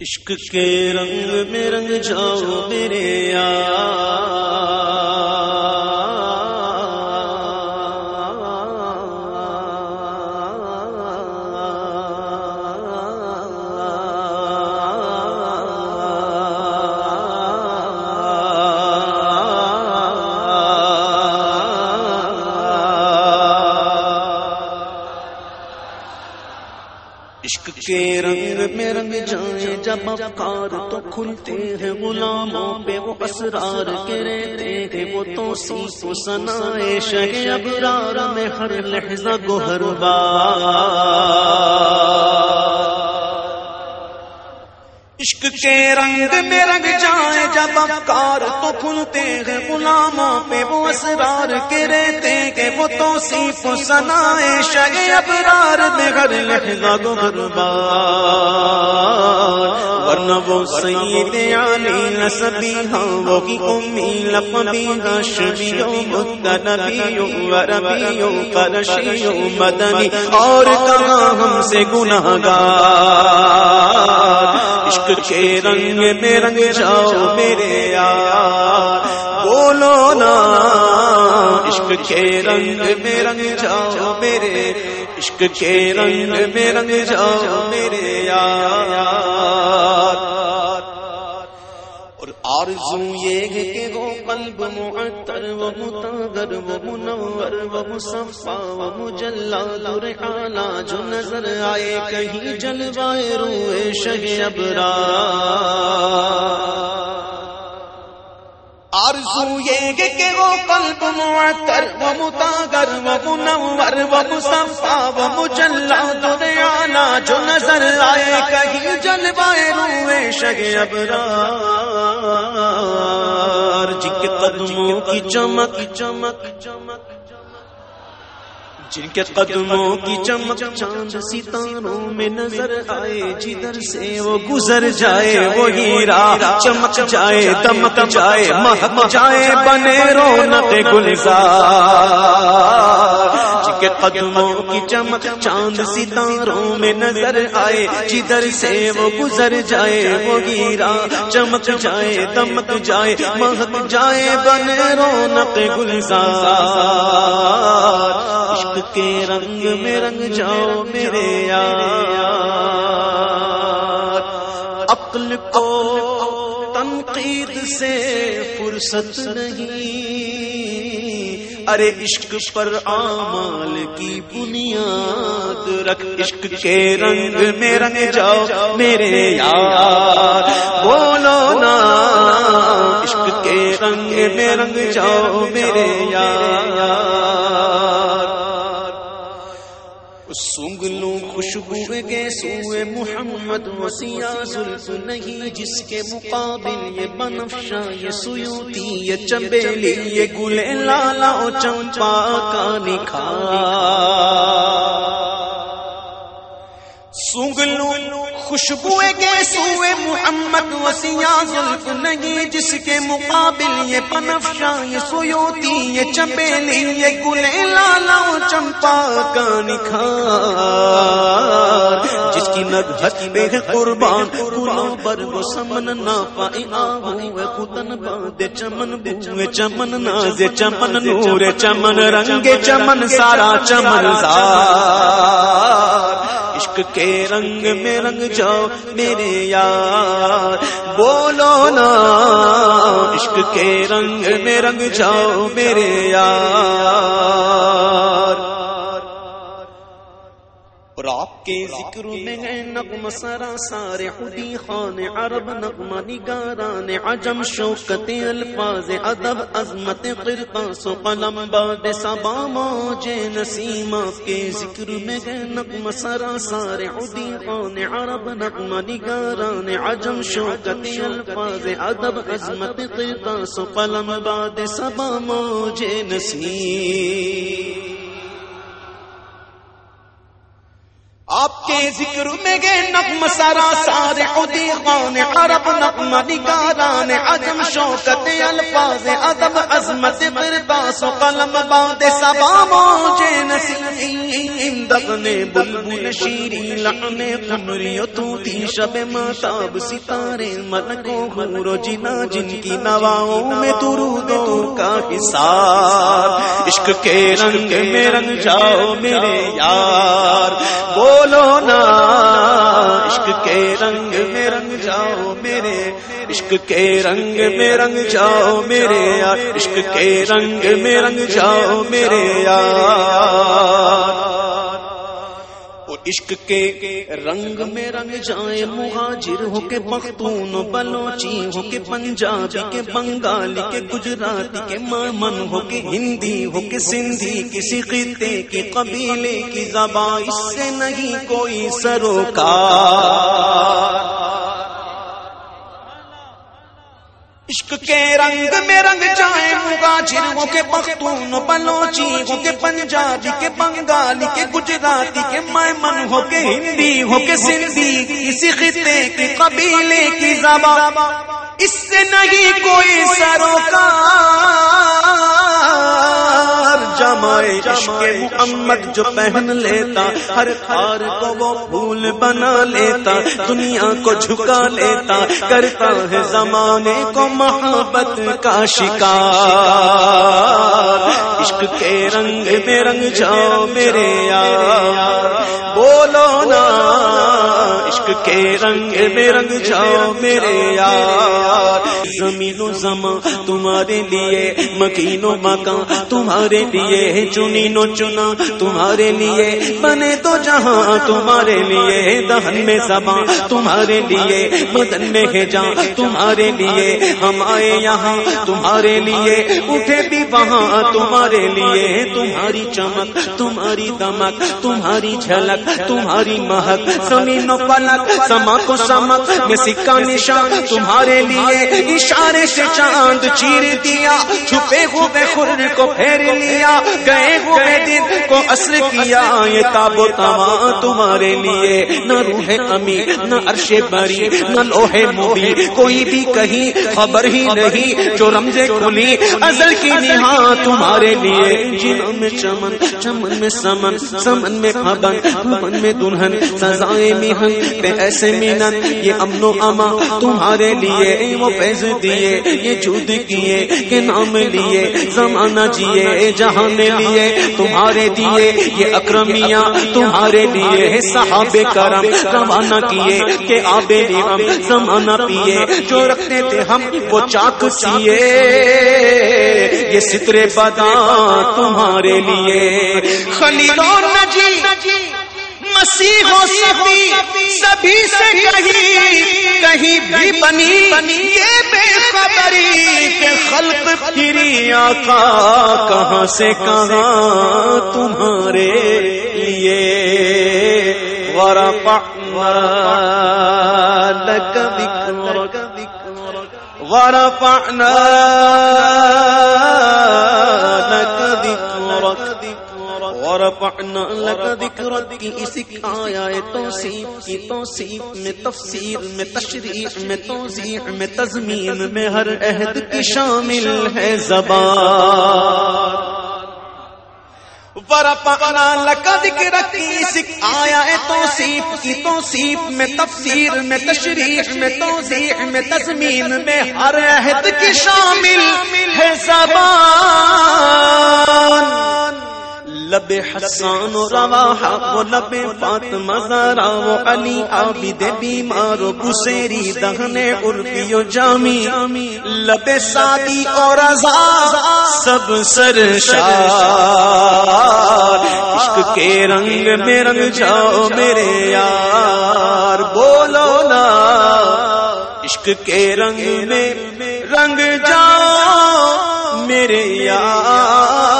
عشق کے رنگ میں رنگ جاؤ میرے یار کے رنگ میں رنگ جائیں جب افکار تو کھلتے ہیں غلاموں پہ، وہ اسرار کے رہتے ہیں، وہ تو سیس و سنائے شہ ابرار میں ہر لہجہ گہر بار۔ عشق کے رنگ میں رنگ جائیں جب افکار تو کھلتے ہیں، غلاموں پہ وہ اسرار کے رہتے کہ وہ تو صیف و سنائے شہ ابرار میں ہر لحظہ گوہر ورنہ وہ سید علی نسبی ہاں وہ کی امی لقبی ہاشمیوں مدنبیوں وربیوں قرشیوں، مدنی۔ اور کہاں ہم سے گناہ گار۔ عشق کے رنگ میں رنگ جاؤ میرے یار۔ بولو نا، عشق کے رنگ میں رنگ جاؤ میرے، عشق کے رنگ میں رنگ جاؤ میرے یار۔ اور آرزو یہ کہ وہ قلب معطر و متاگر و منور و مصفا و مجلا در اعلی جو نظر آئے کہیں جلوائے روئے شہ ابرار آرزو یہ کہ وہ قلب معطر و متاگر و منور و مصفا و مجلا در اعلی جو نظر آئے کہیں جلوائے روئے شہ ابرار کے قدموں کی چمک چمک چمک، جن کے قدموں کی چمک چاند ستاروں میں نظر آئے، جدھر سے وہ گزر جائے، وہ ہیرا، چمک جائے، دمک جائے، مہک جائے، بنے رونق گلزار۔ قدموں کی چمک چاند ستاروں میں نظر آئے، جدھر سے وہ گزر جائے، وہ ہیرا چمک جائے، دمک جائے، مہک جائے بنے رونق گلزار۔ عشق کے رنگ میں رنگ جاؤ میرے یار۔ عقل کو تنقید سے فرصت نہیں ارے عشق پر آمال کی بنیاد رکھ، عشق کے رنگ میں رنگ جاؤ میرے یار۔ بولو نا، عشق کے رنگ میں رنگ جاؤ میرے یار۔ سنگل خوشبو کے سوئے محمد وسیع زلف نہیں، جس کے مقابل یہ بنفشا یہ سیوتی یہ چمبیلی، یہ گلے لالا چمپا کا نکھا سونگ لو خوشبو کے سوئے محمد وسیع زلف نہیں، جس کے مقابل یہ پنفشا یہ سیوتی، یہ چمبیلی، یہ گلے لالا چمپا کا نکھار جس کی نگہت بے قربان گلوں پر وہ سمن نہ پائی آہو خودن باد چمن بوے چمن ناز چمن نور چمن رنگ چمن سارا، چمن زار۔ عشق کے رنگ میں رنگ جاؤ میرے یار۔ بولو نا، عشق کے رنگ میں رنگ جاؤ میرے یار۔ اور آپ کے ذکر میں ہے نغم سرا سارے خودی خان عرب نغمہ نگاران عجم شوکت الفاظ ادب عظمت قرطاس و قلم باد سبا موج نسیم آپ کے ذکر میں ہے نغم سرا سارے خودی خان عرب نغمہ نگاران عجم شوکت الفاظ ادب عظمت قرطاس و قلم باد سبا موج نسیم۔ کے ذکر میں گے نقم سرا سارے ادی خان عرب نقم نگاران عجم شوکت، الفاظ ادب عظمت برداس و قلم باد سبا موجے نسیم دغنے بلبل شیری لعنے قمری تو تی شب ماتاب، ستارے، من کو غور و جنا، جن کی نواؤں میں درودوں کا حساب عشق کے رنگ میں رنگ جاؤ میرے یار۔ بولو نا عشق کے رنگ میں رنگ جاؤ میرے، عشق کے رنگ میں رنگ جاؤ میرے، عشق کے رنگ میں رنگ جاؤ میرے یار عشق کے رنگ میں رنگ جائے مہاجر ہو کے پختون، بلوچی ہو کے پنجابی کے بنگالی کے گجراتی کے مامن ہو کے ہندی، ہو کے سندھی، کسی خطے کی قبیلے کی زبان، اس سے نہیں کوئی سروکار۔ عشق کے رنگ میں رنگ جائے مغاجروں کے پختون بلوچیوں کے پنجابی، کے بنگالی، کے گجراتی، کے میمن ہو کے ہندی ہو کے سندھی، اسی خطے کی قبیلے کی زبان۔ اس سے نہیں کوئی سروکار۔ جمائے عشق محمد جو پہن لیتا، ہر خار کو وہ پھول بنا لیتا، دنیا کو جھکا لیتا، کرتا ہے زمانے کو محبت کا شکار۔ عشق کے رنگ میں رنگ جاؤ میرے یار، بولو کے رنگ میں رنگ جاؤ میرے یار۔ زمین و زمان تمہارے لیے، مکین و مکان تمہارے لیے چنی نو چنا تمہارے لیے۔ بنے تو جہاں تمہارے لیے، دہن میں زبان تمہارے لیے، بدن میں ہے جان تمہارے لیے۔ ہم آئے یہاں تمہارے لیے، اٹھے بھی وہاں تمہارے لیے۔ تمہاری چمک، تمہاری دمک، تمہاری جھلک، تمہاری مہک۔ زمین و پلک سما کو سمک میں سکا نشان تمہارے لیے، اشارے سے چاند چیر دیا، چھپے ہوئے خر کو پھیر لیا، گئے ہوئے دن کو اصل کیا، یہ تابو تما تمہارے لیے، نہ روح امی، نہ عرش بری، نہ لوہے موبی کوئی بھی کہیں خبر ہی نہیں، جو رمزے کھلی، ازل کی نہا تمہارے لیے۔ جنوں میں چمن چمن میں سمن سمن میں خبن خبن میں دلہن، سزائے میہن، پہ ایسے مینن یہ امن و اما تمہارے لیے وہ فیض دیے، یہ جود کیے کہ نام لیے، زمانہ جیے جہاں میں لیے، تمہارے دیے، یہ اکرمیاں تمہارے لیے صحاب کرم روانہ کیے کہ آبے نیم زمانہ پیے، جو رکھتے تھے ہم، وہ چاک سیے یہ سترے بدا تمہارے لیے۔ خلیل نجی مسیح و صفی سبھی سے کہیں کہیں بھی بنی۔ یہ بے خبری کہ خلق پھری آقا کہاں سے کہاں تمہارے لیے۔ ورفعنا لك ذكرك ورفعنا لك ذكرك ورفعنا لك ذكرك کی اسی آیا توصیف کی توصیف میں تفسیر میں، تشریح میں، توضیح میں تزمین میں، ہر عہد کی شامل ہے زبان۔ ورفعنا لك ذكرك کی آیا توصیف کی توصیف میں، تفسیر میں، تشریح میں، توضیح میں تزمین میں، ہر عہد کی شامل ہے زبان۔ لب حسان و رواحہ وہ لب فاطمہ زارا وہ علی عابد بیمار و بسیری دہنے عربی و جامی لب سادی اور رضا سب سر عشق کے رنگ میں رنگ جاؤ میرے یار بولو نا عشق کے رنگ میں رنگ جاؤ میرے یار